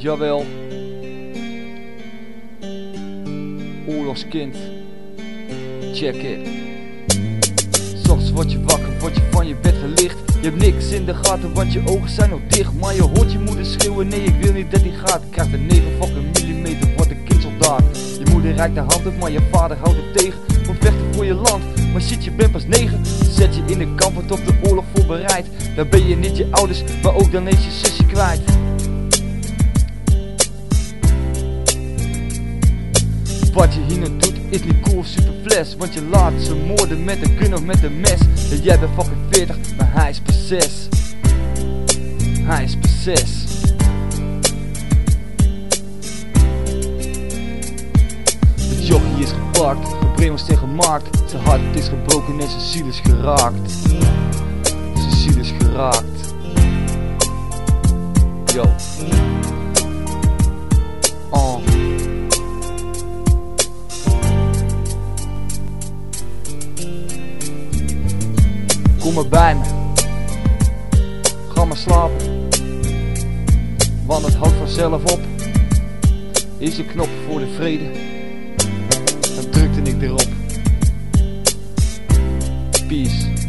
Jawel. Oorlogskind. Check it. Soms word je wakker, word je van je bed gelicht. Je hebt niks in de gaten, want je ogen zijn nog dicht. Maar je hoort je moeder schreeuwen, nee ik wil niet dat hij gaat. Krijgt een 9 fucking millimeter, wordt een kindsoldaat. Je moeder reikt de hand op, maar je vader houdt het tegen. Voor vechten voor je land, maar shit je bent pas 9. Zet je in de kamp, wordt op de oorlog voorbereid. Dan ben je niet je ouders, maar ook dan is je zusje kwijt. Wat je hier doet. Is niet cool, super fles Want je laat ze moorden met een gun of met een mes. Ja, Jij bent fucking 40, maar hij is 6 Hij is pas 6 De jochie is gepakt, gebrainwashed tegen markt Zijn hart is gebroken en zijn ziel is geraakt. Zijn ziel is geraakt. Yo maar bij me. Ga maar slapen. Want het houdt vanzelf op. Is de knop voor de vrede. Dan drukte ik erop. Peace.